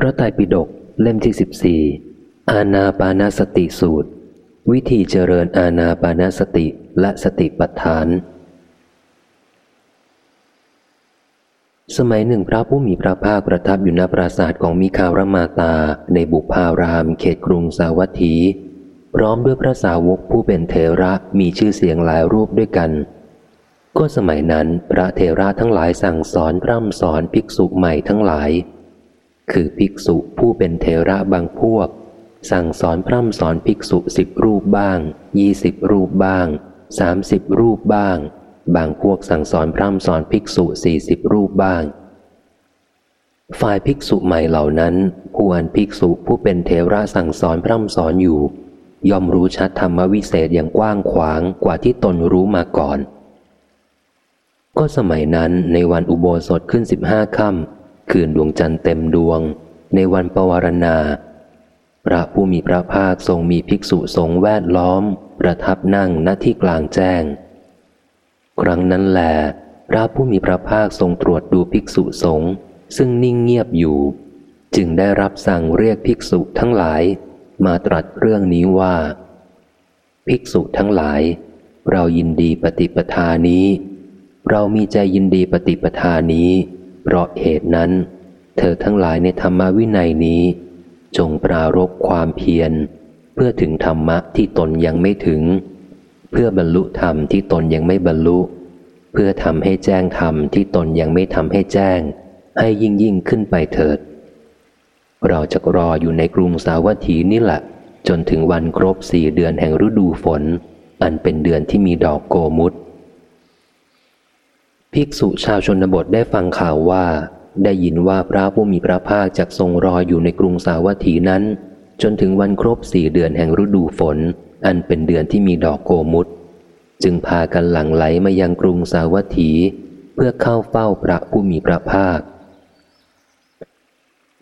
พระไตรปิฎกเล่มที่สิบสี่อาณาปานาสติสูตร วิธีเจริญอาณาปานาสติและสติปัฏฐาน สมัยหนึ่งพระผู้มีพระภาคประทับอยู่ณปราสาทของมิคารมาตา ในบุพาราม เขตกรุงสาวัตถี พร้อมด้วยพระสาวกผู้เป็นเทระมีชื่อเสียงหลายรูปด้วยกันก็สมัยนั้นพระเทระทั้งหลายสั่งสอนพร่ำสอนภิกษุใหม่ทั้งหลาย คือภิกษุผู้เป็นเทระบางพวก สั่งสอนพร่ำสอนภิกษุสิบรูปบ้างยี่สิบรูปบ้างสามสิบรูปบ้าง บางพวกสั่งสอนพร่ำสอนภิกษุสี่สิบรูปบ้าง ฝ่ายภิกษุใหม่เหล่านั้นผู้อันภิกษุผู้เป็นเทระสั่งสอนพร่ำสอนอยู่ ย่อมรู้ชัดธรรมวิเศษอย่างกว้างขวางกว่าที่ตนรู้มาก่อน ก็สมัยนั้นในวันอุโบสถขึ้นสิบห้าค่ำ คืนดวงจันทร์เต็มดวง ในวันปวารณา พระผู้มีพระภาคทรงมีภิกษุสงฆ์แวดล้อม ประทับนั่งณที่กลางแจ้ง ครั้งนั้นแหลพระผู้มีพระภาคทรงตรวจดูภิกษุสงฆ์ซึ่งนิ่งเงียบอยู่ จึงได้รับสั่งเรียกภิกษุทั้งหลาย มาตรัสเรื่องนี้ว่า ภิกษุทั้งหลาย เรายินดีปฏิปทานี้ เรามีใจยินดีปฏิปทานี้ เพราะเหตุนั้น เธอทั้งหลายในธรรมวินัยนี้ จงปรารบความเพียร เพื่อถึงธรรมะที่ตนยังไม่ถึง เพื่อบรรลุธรรมที่ตนยังไม่บรรลุ เพื่อทำให้แจ้งธรรมที่ตนยังไม่ทำให้แจ้ง ให้ยิ่งยิ่งขึ้นไปเถิด เราจะรออยู่ในกรุงสาวัตถีนี่แหละ จนถึงวันครบสี่เดือนแห่งฤดูฝน อันเป็นเดือนที่มีดอกโกมุต ภิกษุชาวชนบทได้ฟังข่าวว่า ได้ยินว่าพระผู้มีพระภาคจากทรงรออยู่ในกรุงสาวัตถีนั้น จนถึงวันครบสี่เดือนแห่งฤดูฝน อันเป็นเดือนที่มีดอกโกมุตจึงพากันหลั่งไหลมายังกรุงสาวัตถี เพื่อเข้าเฝ้าพระผู้มีพระภาค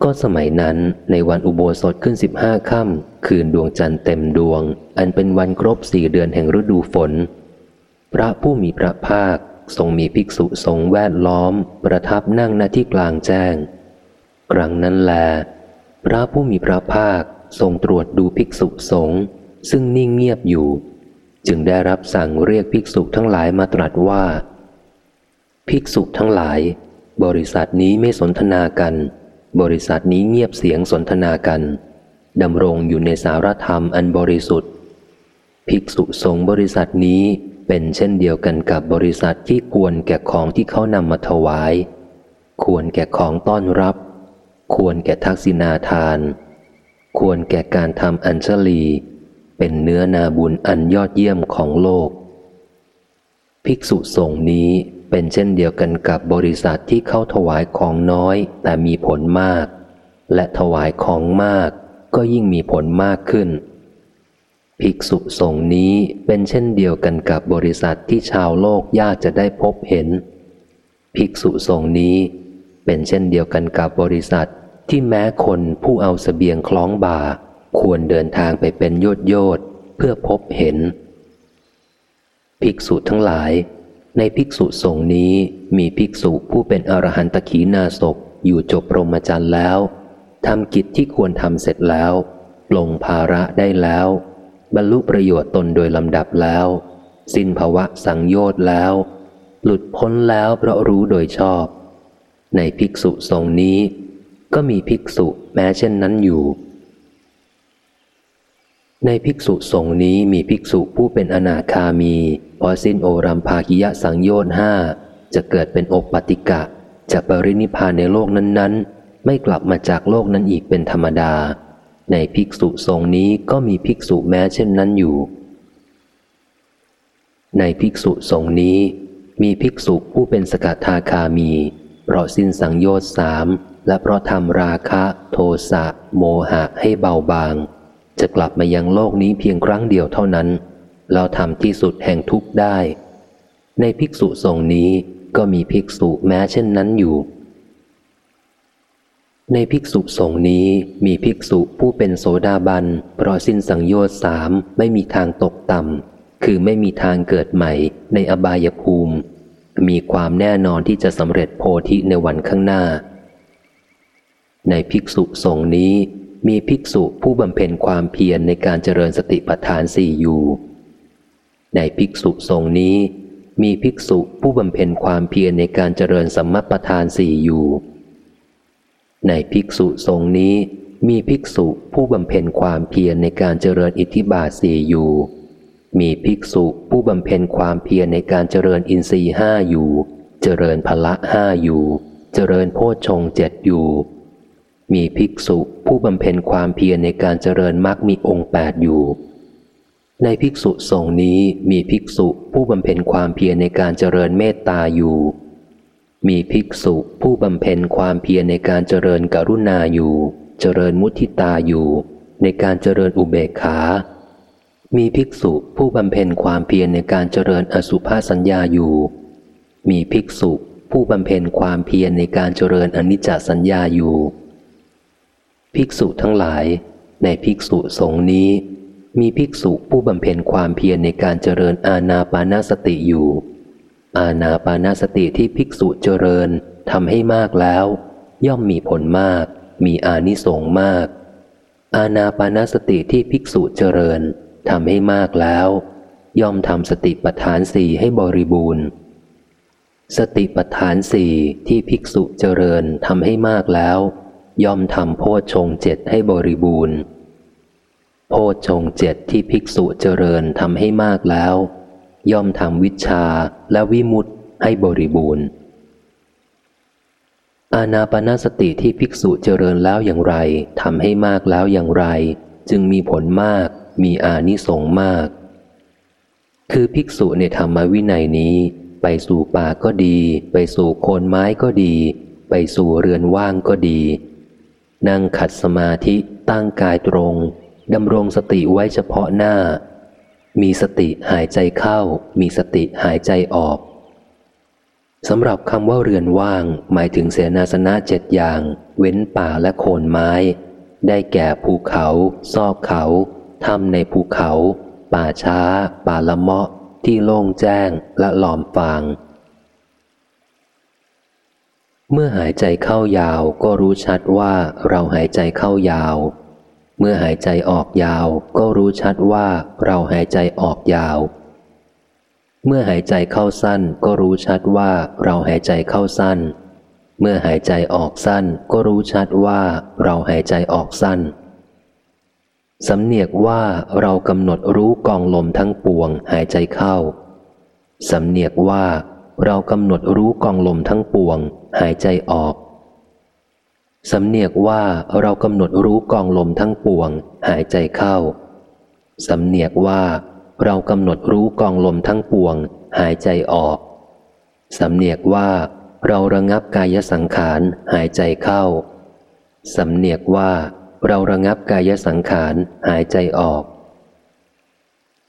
ก็สมัยนั้นในวันอุโบสถขึ้นสิบห้าค่ำคืนดวงจันทร์เต็มดวง อันเป็นวันครบสี่เดือนแห่งฤดูฝน พระผู้มีพระภาค ทรงมีภิกษุทรงแวดล้อม ประทับนั่งณที่กลางแจ้ง ครั้งนั้นแล พระผู้มีพระภาคทรงตรวจดูภิกษุสงฆ์ซึ่งนิ่งเงียบอยู่ จึงได้รับสั่งเรียกภิกษุทั้งหลายมาตรัสว่า ภิกษุทั้งหลาย บริษัทนี้ไม่สนทนากัน บริษัทนี้เงียบเสียงสนทนากันดำรงอยู่ในสารธรรมอันบริสุทธิ์ ภิกษุสงฆ์บริษัทนี้ เป็นเช่นเดียวกันกับบริษัทที่ควรแก่ของที่เขานำมาถวาย ควรแก่ของต้อนรับ ควรแก่ทักษิณาทาน ควรแก่การทำอัญชลี เป็นเนื้อนาบุญอันยอดเยี่ยมของโลก ภิกษุสงฆ์นี้เป็นเช่นเดียวกันกับบริษัทที่เขาถวายของน้อยแต่มีผลมาก และถวายของมากก็ยิ่งมีผลมากขึ้น ภิกษุสงฆ์นี้เป็นเช่นเดียวกันกับบริษัทที่ชาวโลกยากจะได้พบเห็น ภิกษุสงฆ์นี้เป็นเช่นเดียวกันกับบริษัทที่แม้คนผู้เอาสเสบียงคล้องบ่า ควรเดินทางไปเป็นโยดโยดเพื่อพบเห็น ภิกษุทั้งหลาย ในภิกษุสงฆ์นี้มีภิกษุผู้เป็นอรหันตขีนาศกอยู่จบรมจรรย์แล้วทำกิจที่ควรทำเสร็จแล้วปลงภาระได้แล้ว บรรลุประโยชน์ตนโดยลำดับแล้ว สิ้นภาวะสังโยชน์แล้ว หลุดพ้นแล้วเพราะรู้โดยชอบ ในภิกษุทรงนี้ ก็มีภิกษุแม้เช่นนั้นอยู่ ในภิกษุสงฆ์นี้มีภิกษุผู้เป็นอนาคามี พอสิ้นโอรัมภากิยะสังโยชน์ห้าจะเกิดเป็นโอปติกะจะปรินิพานในโลกนั้นๆ ไม่กลับมาจากโลกนั้นอีกเป็นธรรมดา ในภิกษุทรงนี้ก็มีภิกษุแม้เช่นนั้นอยู่ ในภิกษุทรงนี้มีภิกษุผู้เป็นสกทาคามี เพราะสิ้นสังโยชน์สามและเพราะทำราคะ โทสะโมหะให้เบาบาง จะกลับมายังโลกนี้เพียงครั้งเดียวเท่านั้น เราทำที่สุดแห่งทุกข์ได้ ในภิกษุทรงนี้ก็มีภิกษุแม้เช่นนั้นอยู่ ในภิกษุสงฆ์นี้มีภิกษุผู้เป็นโสดาบัน เพราะสิ้นสังโยชน์สามไม่มีทางตกต่ำคือไม่มีทางเกิดใหม่ในอบายภูมิ มีความแน่นอนที่จะสำเร็จโพธิในวันข้างหน้า ในภิกษุสงฆ์นี้มีภิกษุผู้บำเพ็ญความเพียรในการเจริญสติปัฏฐานสี่อยู่ ในภิกษุสงฆ์นี้ มีภิกษุผู้บำเพ็ญความเพียรในการเจริญสัมมาประธานสี่อยู่ ในภิกษุสงฆ์นี้มีภิกษุผู้บำเพ็ญความเพียรในการเจริญอิทธิบาทสี่อยู่ มีภิกษุผู้บำเพ็ญความเพียรในการเจริญอินทรีห้าอยู่ เจริญพละห้าอยู่ เจริญโพชฌงเจ็ดอยู่ มีภิกษุผู้บำเพ็ญความเพียรในการเจริญมรรคมีองค์แปดอยู่ ในภิกษุสงฆ์นี้มีภิกษุผู้บำเพ็ญความเพียรในการเจริญเมตตาอยู่ มีภิกษุผู้บำเพ็ญความเพียรในการเจริญกรุณาอยู่ เจริญมุทิตาอยู่ ในการเจริญอุเบกขา มีภิกษุผู้บำเพ็ญความเพียรในการเจริญอสุภาสัญญาอยู่ มีภิกษุผู้บำเพ็ญความเพียรในการเจริญอนิจจสัญญาอยู่ ภิกษุทั้งหลาย ในภิกษุสงฆ์นี้ มีภิกษุผู้บำเพ็ญความเพียรในการเจริญอาณาปานาสติอยู่ อาณาปานาสติที่ภิกษุเจริญทำให้มากแล้ว ย่อมมีผลมาก มีอานิสงส์มาก อาณาปานสติที่ภิกษุเจริญทำให้มากแล้ว ย่อมทำสติปัฏฐานสี่ให้บริบูรณ์ สติปัฏฐานสี่ที่ภิกษุเจริญทำให้มากแล้ว ย่อมทำโพชฌงเจ็ดให้บริบูรณ์ โพชฌงเจ็ดที่ภิกษุเจริญทำให้มากแล้ว ย่อมทำวิชาและวิมุตให้บริบูรณ์ อาณาปณสติที่ภิกษุเจริญแล้วอย่างไรทำให้มากแล้วอย่างไร จึงมีผลมาก มีอานิสงส์มาก คือภิกษุในธรรมวินัยนี้ ไปสู่ป่าก็ดี ไปสู่โคนไม้ก็ดี ไปสู่เรือนว่างก็ดี นั่งขัดสมาธิตั้งกายตรงดำรงสติไว้เฉพาะหน้า มีสติหายใจเข้า มีสติหายใจออกสำหรับคำว่าเรือนว่าง หมายถึงเสนาสนะเจ็ดอย่าง เว้นป่าและโคนไม้ ได้แก่ภูเขา ซอกเขาถ้ำในภูเขา ป่าช้า ป่าละเมาะ ที่โล่งแจ้งและหลอมฟาง เมื่อหายใจเข้ายาวก็รู้ชัดว่าเราหายใจเข้ายาว เมื่อหายใจออกยาวก็รู้ชัดว่าเราหายใจออกยาว เมื่อหายใจเข้าสั้นก็รู้ชัดว่าเราหายใจเข้าสั้น เมื่อหายใจออกสั้นก็รู้ชัดว่าเราหายใจออกสั้น สำเนียกว่าเรากำหนดรู้กองลมทั้งปวงหายใจเข้า สำเนียกว่าเรากำหนดรู้กองลมทั้งปวง หายใจออก สำเนียกว่าเรากำหนดรู้กองลมทั้งปวง หายใจเข้า สำเนียกว่าเรากำหนดรู้กองลมทั้งปวง หายใจออก สำเนียกว่าเราระงับกายสังขารหายใจเข้า สำเนียกว่าเราระงับกายสังขารหายใจออก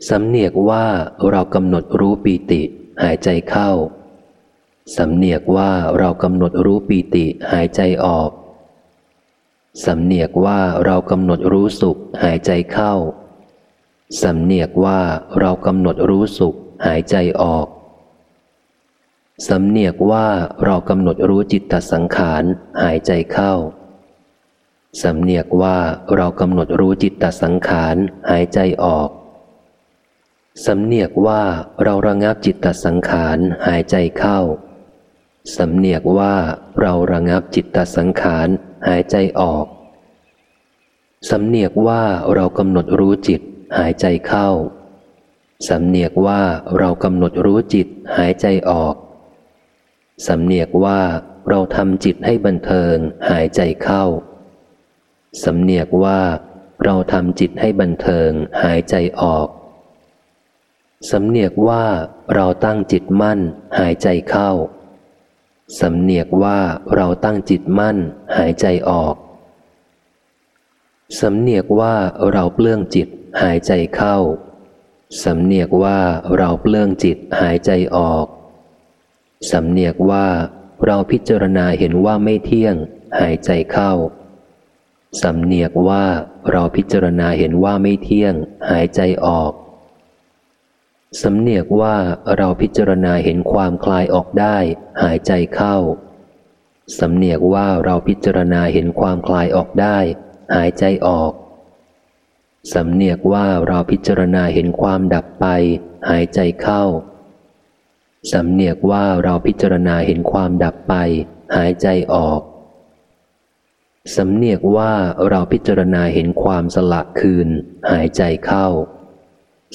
สำเนียกว่าเรากำหนดรู้ปีติหายใจเข้า สำเนียกว่าเรากำหนดรู้ปีติหายใจออก สำเนียกว่าเรากำหนดรู้สุขหายใจเข้า สำเนียกว่าเรากำหนดรู้สุขหายใจออก สำเนียกว่าเรากำหนดรู้จิตตสังขารหายใจเข้า สำเนียกว่าเรากำหนดรู้จิตตสังขารหายใจออก สำเนียกว่าเราระงับจิตตสังขารหายใจเข้า สำเนียกว่าเราระงับจิตตสังขารหายใจออก สำเนียกว่าเรากำหนดรู้จิตหายใจเข้า สำเนียกว่าเรากำหนดรู้จิตหายใจออก สำเนียกว่าเราทำจิตให้บันเทิงหายใจเข้า สำเนียกว่าเราทำจิตให้บันเทิงหายใจออก สำเนียกว่าเราตั้งจิตมั่นหายใจเข้า สำเนียกว่าเราตั้งจิตมั่นหายใจออก สำเนียกว่าเราเปลื้องจิตหายใจเข้า สำเนียกว่าเราเปลื้องจิตหายใจออก สำเนียกว่าเราพิจารณาเห็นว่าไม่เที่ยง หายใจเข้า สำเนียกว่าเราพิจารณาเห็นว่าไม่เที่ยง หายใจออก สำเนียกว่าเราพิจารณาเห็นความคลายออกได้ หายใจเข้า สำเนียกว่าเราพิจารณาเห็นความคลายออกได้ หายใจออก สำเนียกว่าเราพิจารณาเห็นความดับไป หายใจเข้า สำเนียกว่าเราพิจารณาเห็นความดับไป หายใจออก สำเนียกว่าเราพิจารณาเห็นความสละคืน หายใจเข้า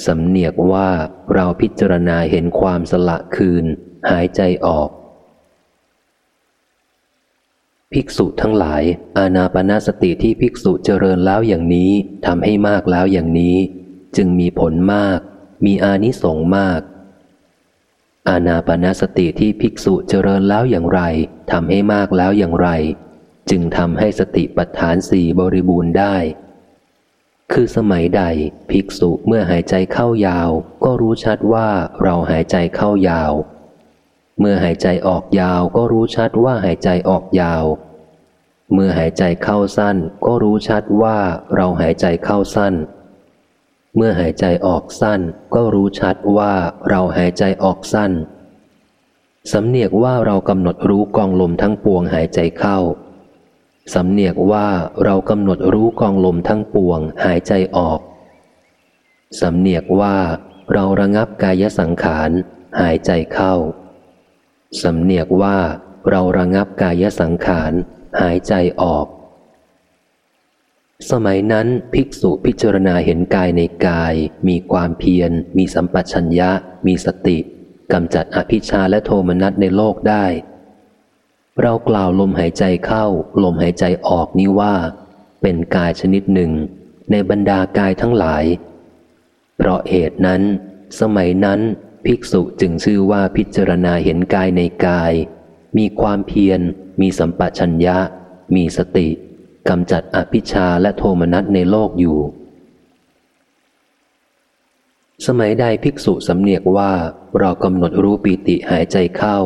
สำเนียกว่าเราพิจารณาเห็นความสละคืน หายใจออก ภิกษุทั้งหลาย อาณาปณสติที่ภิกษุเจริญแล้วอย่างนี้ทำให้มากแล้วอย่างนี้ จึงมีผลมาก มีอานิสงส์มาก อาณาปณสติที่ภิกษุเจริญแล้วอย่างไรทำให้มากแล้วอย่างไร จึงทำให้สติปัฏฐานสี่บริบูรณ์ได้ คือสมัยใดภิกษุเมื่อหายใจเข้ายาว ก็รู้ชัดว่าเราหายใจเข้ายาว เมื่อหายใจออกยาวก็รู้ชัดว่าหายใจออกยาว เมื่อหายใจเข้าสั้น ก็รู้ชัดว่าเราหายใจเข้าสั้น เมื่อหายใจออกสั้น ก็รู้ชัดว่าเราหายใจออกสั้นสำเนียกว่าเรากำหนดรู้กองลมทั้งปวงหายใจเข้า สำเนียกว่าเรากำหนดรู้กองลมทั้งปวงหายใจออก สำเนียกว่าเราระงับกายสังขารหายใจเข้า สำเนียกว่าเราระงับกายสังขารหายใจออก สมัยนั้นภิกษุพิจารณาเห็นกายในกาย มีความเพียร มีสัมปชัญญะ มีสติกำจัดอภิชาและโทมนัสในโลกได้ เรากล่าวลมหายใจเข้า ลมหายใจออกนี้ว่า เป็นกายชนิดหนึ่ง ในบรรดากายทั้งหลาย เพราะเหตุนั้น สมัยนั้นภิกษุจึงชื่อว่าพิจารณาเห็นกายในกาย มีความเพียร มีสัมปชัญญะ มีสติกำจัดอภิชาและโทมนัสในโลกอยู่ สมัยใดภิกษุสำเนียกว่าเรากำหนดรู้ปีติหายใจเข้า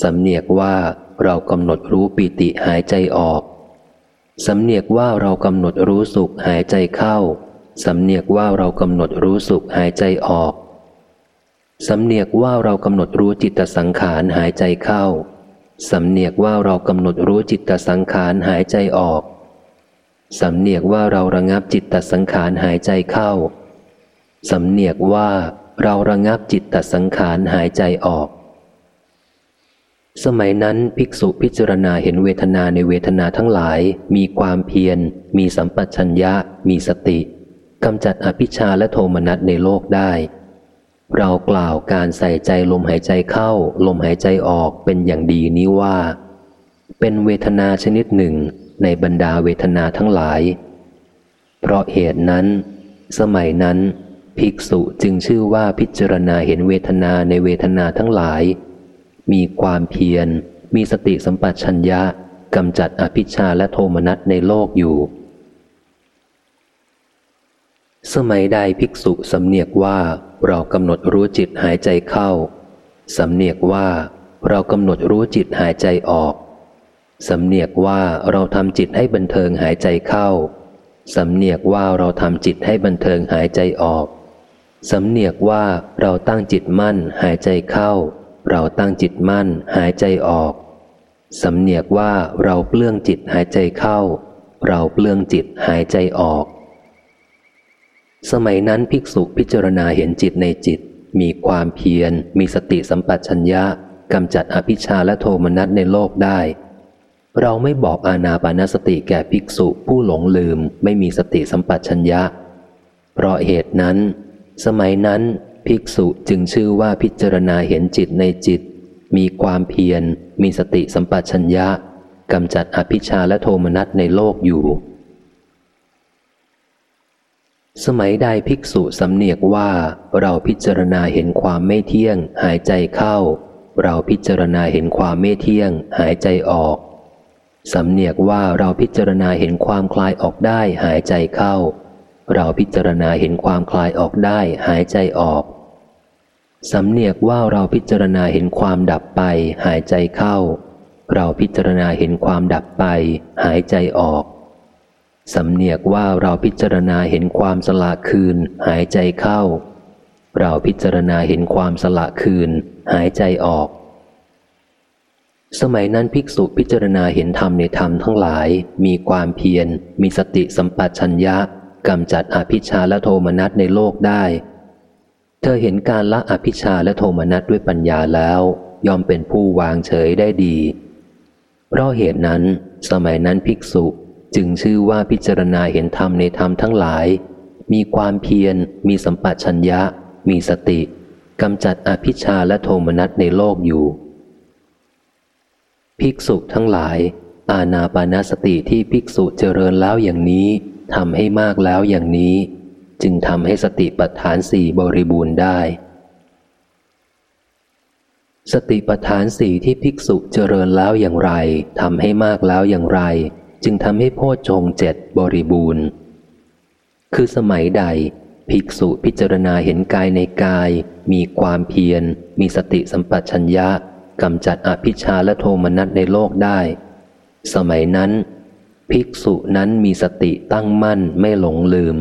สำเนียกว่าเรากำหนดรู้ปีติหายใจออก สำเนียกว่าเรากำหนดรู้สุขหายใจเข้า สำเนียกว่าเรากำหนดรู้สุขหายใจออก สำเนียกว่าเรากำหนดรู้จิตสังขารหายใจเข้า สำเนียกว่าเรากำหนดรู้จิตสังขารหายใจออก สำเนียกว่าเราระงับจิตสังขารหายใจเข้า สำเนียกว่าเราระงับจิตตสังขารหายใจออก สมัยนั้นภิกษุพิจารณาเห็นเวทนาในเวทนาทั้งหลาย มีความเพียร มีสัมปชัญญะ มีสติกำจัดอภิชาและโทมนัสในโลกได้ เรากล่าวการใส่ใจลมหายใจเข้า ลมหายใจออกเป็นอย่างดีนี้ว่า เป็นเวทนาชนิดหนึ่งในบรรดาเวทนาทั้งหลาย เพราะเหตุนั้น สมัยนั้น ภิกษุจึงชื่อว่าพิจารณาเห็นเวทนาในเวทนาทั้งหลาย มีความเพียร มีสติสัมปชัญญะกำจัดอภิชาและโทมนัสในโลกอยู่ สมัยใดภิกษุสำเนียกว่าเรากำหนดรู้จิตหายใจเข้า สำเนียกว่าเรากำหนดรู้จิตหายใจออก สำเนียกว่าเราทำจิตให้บันเทิงหายใจเข้า สำเนียกว่าเราทำจิตให้บันเทิงหายใจออก สำเนียกว่าเราตั้งจิตมั่นหายใจเข้า เราตั้งจิตมั่นหายใจออก สำเนียกว่าเราเปลื้องจิตหายใจเข้า เราเปลื้องจิตหายใจออก สมัยนั้นภิกษุพิจารณาเห็นจิตในจิต มีความเพียร มีสติสัมปชัญญะกำจัดอภิชาและโทมนัสในโลกได้ เราไม่บอกอาณาปานสติแก่ภิกษุผู้หลงลืม ไม่มีสติสัมปชัญญะ เพราะเหตุนั้น สมัยนั้น ภิกษุจึงชื่อว่าพิจารณาเห็นจิตในจิต มีความเพียร มีสติสัมปชัญญะกำจัดอภิชาและโทมนัสในโลกอยู่ สมัยใดภิกษุสำเนียกว่าเราพิจารณาเห็นความไม่เที่ยง หายใจเข้า เราพิจารณาเห็นความไม่เที่ยง หายใจออก สำเนียกว่าเราพิจารณาเห็นความคลายออกได้หายใจเข้า เราพิจารณาเห็นความคลายออกได้หายใจออก สำเนียกว่าเราพิจารณาเห็นความดับไปหายใจเข้า เราพิจารณาเห็นความดับไปหายใจออก สำเนียกว่าเราพิจารณาเห็นความสละคืนหายใจเข้า เราพิจารณาเห็นความสละคืนหายใจออก สมัยนั้นภิกษุพิจารณาเห็นธรรมในธรรมทั้งหลาย มีความเพียร มีสติสัมปชัญญะ กำจัดอภิชาและโทมนัสในโลกได้ เธอเห็นการละอภิชาและโทมนัสด้วยปัญญาแล้วยอมเป็นผู้วางเฉยได้ดี เพราะเหตุนั้นสมัยนั้นภิกษุจึงชื่อว่าพิจารณาเห็นธรรมในธรรมทั้งหลาย มีความเพียร มีสัมปชัญญะ มีสติกำจัดอภิชาและโทมนัสในโลกอยู่ ภิกษุทั้งหลาย อาณาปานาสติที่ภิกษุเจริญแล้วอย่างนี้ ทำให้มากแล้วอย่างนี้ จึงทำให้สติปัฏฐานสี่บริบูรณ์ได้ สติปัฏฐานสี่ที่ภิกษุเจริญแล้วอย่างไรทำให้มากแล้วอย่างไร จึงทำให้โพชฌงเจ็ดบริบูรณ์ คือสมัยใด ภิกษุพิจารณาเห็นกายในกาย มีความเพียร มีสติสัมปชัญญะกำจัดอภิชาและโทมนัสในโลกได้ สมัยนั้น ภิกษุนั้นมีสติตั้งมั่นไม่หลงลืม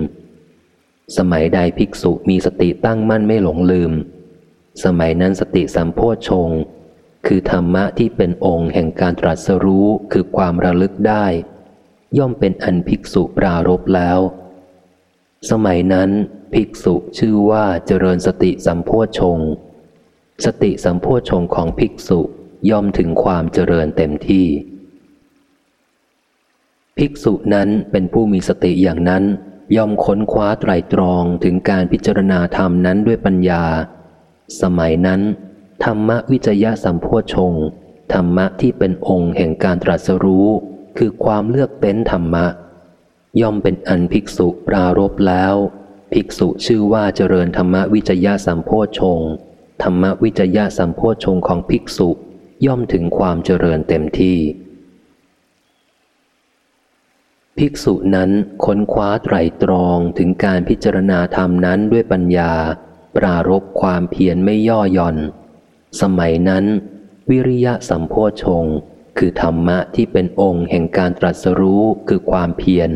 สมัยใดภิกษุมีสติตั้งมั่นไม่หลงลืม สมัยนั้นสติสัมโพชงคือธรรมะที่เป็นองค์แห่งการตรัสรู้คือความระลึกได้ ย่อมเป็นอันภิกษุปรารบแล้ว สมัยนั้นภิกษุชื่อว่าเจริญสติสัมโพชงสติสัมโพชงของภิกษุย่อมถึงความเจริญเต็มที่ ภิกษุนั้นเป็นผู้มีสติอย่างนั้น ย่อมค้นคว้าไตรตรองถึงการพิจารณาธรรมนั้นด้วยปัญญา สมัยนั้น ธรรมวิจยะสัมโพชงธรรมะที่เป็นองค์แห่งการตรัสรู้ คือความเลือกเป็นธรรมะ ย่อมเป็นอันภิกษุปรารบแล้ว ภิกษุชื่อว่าเจริญธรรมวิจยะสัมโพชงธรรมวิจยะสัมโพชงของภิกษุย่อมถึงความเจริญเต็มที่ ภิกษุนั้นค้นคว้าไตรตรองถึงการพิจารณาธรรมนั้นด้วยปัญญา ปรารบความเพียรไม่ย่อหย่อน สมัยนั้น วิริยะสัมโพชงคือธรรมะที่เป็นองค์แห่งการตรัสรู้คือความเพียร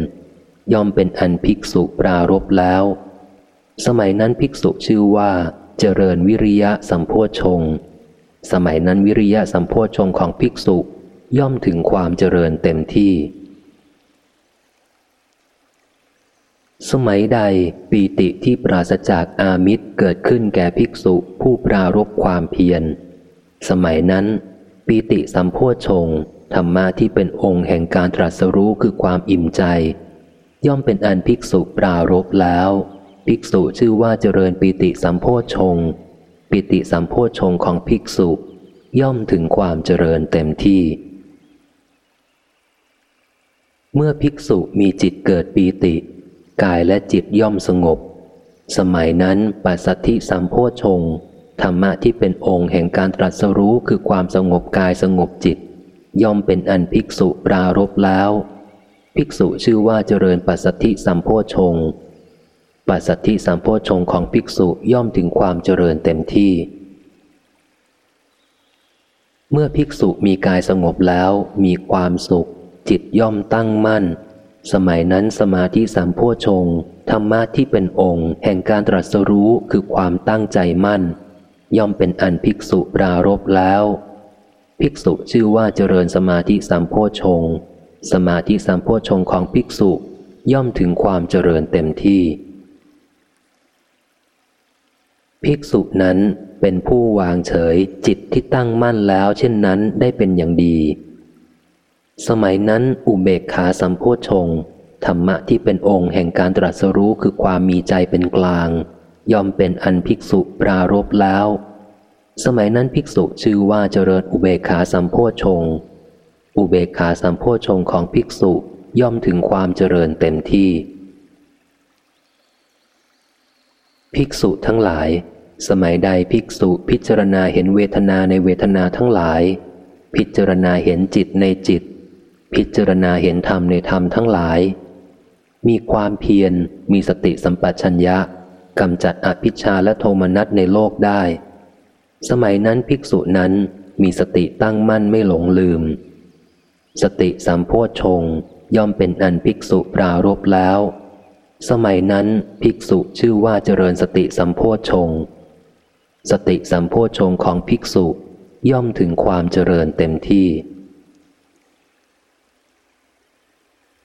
ย่อมเป็นอันภิกษุปรารบแล้ว สมัยนั้นภิกษุชื่อว่า เจริญวิริยะสัมโพชงสมัยนั้นวิริยะสัมโพชงของภิกษุย่อมถึงความเจริญเต็มที่ สมัยใดปีติที่ปราศจากอามิตรเกิดขึ้นแก่ภิกษุผู้ปรารบความเพียร สมัยนั้น ปีติสัมโพชงธรรมะที่เป็นองค์แห่งการตรัสรู้คือความอิ่มใจ ย่อมเป็นอันภิกษุปรารบแล้ว ภิกษุชื่อว่าเจริญปีติสัมโพชงปีติสัมโพชงของภิกษุย่อมถึงความเจริญเต็มที่ เมื่อภิกษุมีจิตเกิดปีติ กายและจิตย่อมสงบ สมัยนั้นปัสสัทธิสัมโพชงธรรมะที่เป็นองค์แห่งการตรัสรู้คือความสงบกายสงบจิต ย่อมเป็นอันภิกษุปรารบแล้ว ภิกษุชื่อว่าเจริญปัสสัทธิสัมโพชงปัสสัทธิสัมโพชงของภิกษุย่อมถึงความเจริญเต็มที่ เมื่อภิกษุมีกายสงบแล้วมีความสุข จิตย่อมตั้งมั่น สมัยนั้นสมาธิสามโพชงธรรมะที่เป็นองค์ แห่งการตรัสรู้คือความตั้งใจมั่น ย่อมเป็นอันภิกษุปรารบแล้ว ภิกษุชื่อว่าเจริญสมาธิสามโพชงสมาธิสามโพชงของภิกษุ ย่อมถึงความเจริญเต็มที่ ภิกษุนั้นเป็นผู้วางเฉยจิตที่ตั้งมั่นแล้ว เช่นนั้นได้เป็นอย่างดี สมัยนั้นอุเบกขาสัมโพชงธรรมะที่เป็นองค์แห่งการตรัสรู้คือความมีใจเป็นกลาง ย่อมเป็นอันภิกษุปรารบแล้ว สมัยนั้นภิกษุชื่อว่าเจริญอุเบกขาสัมโพชงอุเบกขาสัมโพชงของภิกษุย่อมถึงความเจริญเต็มที่ ภิกษุทั้งหลาย สมัยใดภิกษุพิจารณาเห็นเวทนาในเวทนาทั้งหลาย พิจารณาเห็นจิตในจิต พิจารณาเห็นธรรมในธรรมทั้งหลาย มีความเพียร มีสติสัมปชัญญะกำจัดอภิชาและโทมนัสในโลกได้ สมัยนั้นภิกษุนั้นมีสติตั้งมั่นไม่หลงลืม สติสัมโพชงย่อมเป็นอันภิกษุปรารบแล้ว สมัยนั้นภิกษุชื่อว่าเจริญสติสัมโพชงสติสัมโพชงของภิกษุย่อมถึงความเจริญเต็มที่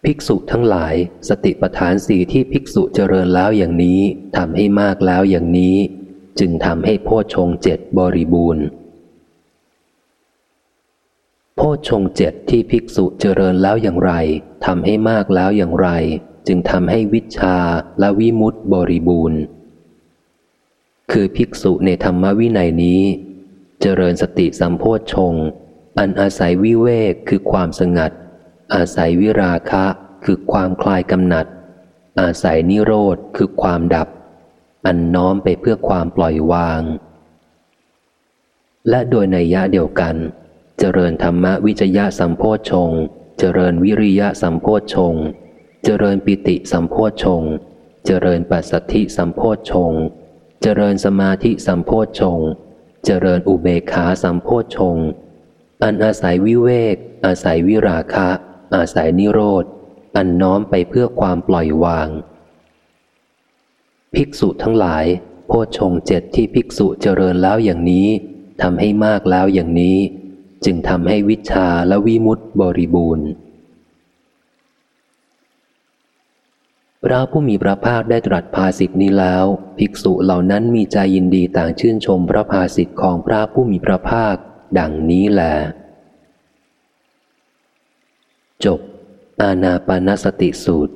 ภิกษุทั้งหลาย สติปัฏฐานสี่ที่ภิกษุเจริญแล้วอย่างนี้ทำให้มากแล้วอย่างนี้ จึงทำให้โพชงเจ็ดบริบูรณ์ โพชงเจ็ดที่ภิกษุเจริญแล้วอย่างไรทำให้มากแล้วอย่างไร จึงทำให้วิชาและวิมุตติบริบูรณ์ คือภิกษุในธรรมวินัยนี้ เจริญสติสัมโพชฌงอันอาศัยวิเวกคือความสงัด อาศัยวิราคะคือความคลายกำหนัด อาศัยนิโรธคือความดับ อันน้อมไปเพื่อความปล่อยวาง และโดยในยะเดียวกัน เจริญธรรมวิจยะสัมโพชฌงเจริญวิริยะสัมโพชฌงเจริญปิติสัมโพชฌงเจริญปัสสัทธิสัมโพชฌงเจริญสมาธิสัมโพชฌงเจริญอุเบกขาสัมโพชฌงอันอาศัยวิเวก อาศัยวิราคะ อาศัยนิโรธ อันน้อมไปเพื่อความปล่อยวาง ภิกษุทั้งหลาย โพชฌงเจ็ดที่ภิกษุเจริญแล้วอย่างนี้ทำให้มากแล้วอย่างนี้ จึงทำให้วิชาและวิมุตติบริบูรณ์พระผู้มีพระภาคได้ตรัสภาสิทธินี้แล้ว ภิกษุเหล่านั้นมีใจยินดีต่างชื่นชมพระภาสิทธิของพระผู้มีพระภาค ดังนี้แหละ จบ อาณาปานสติสูตร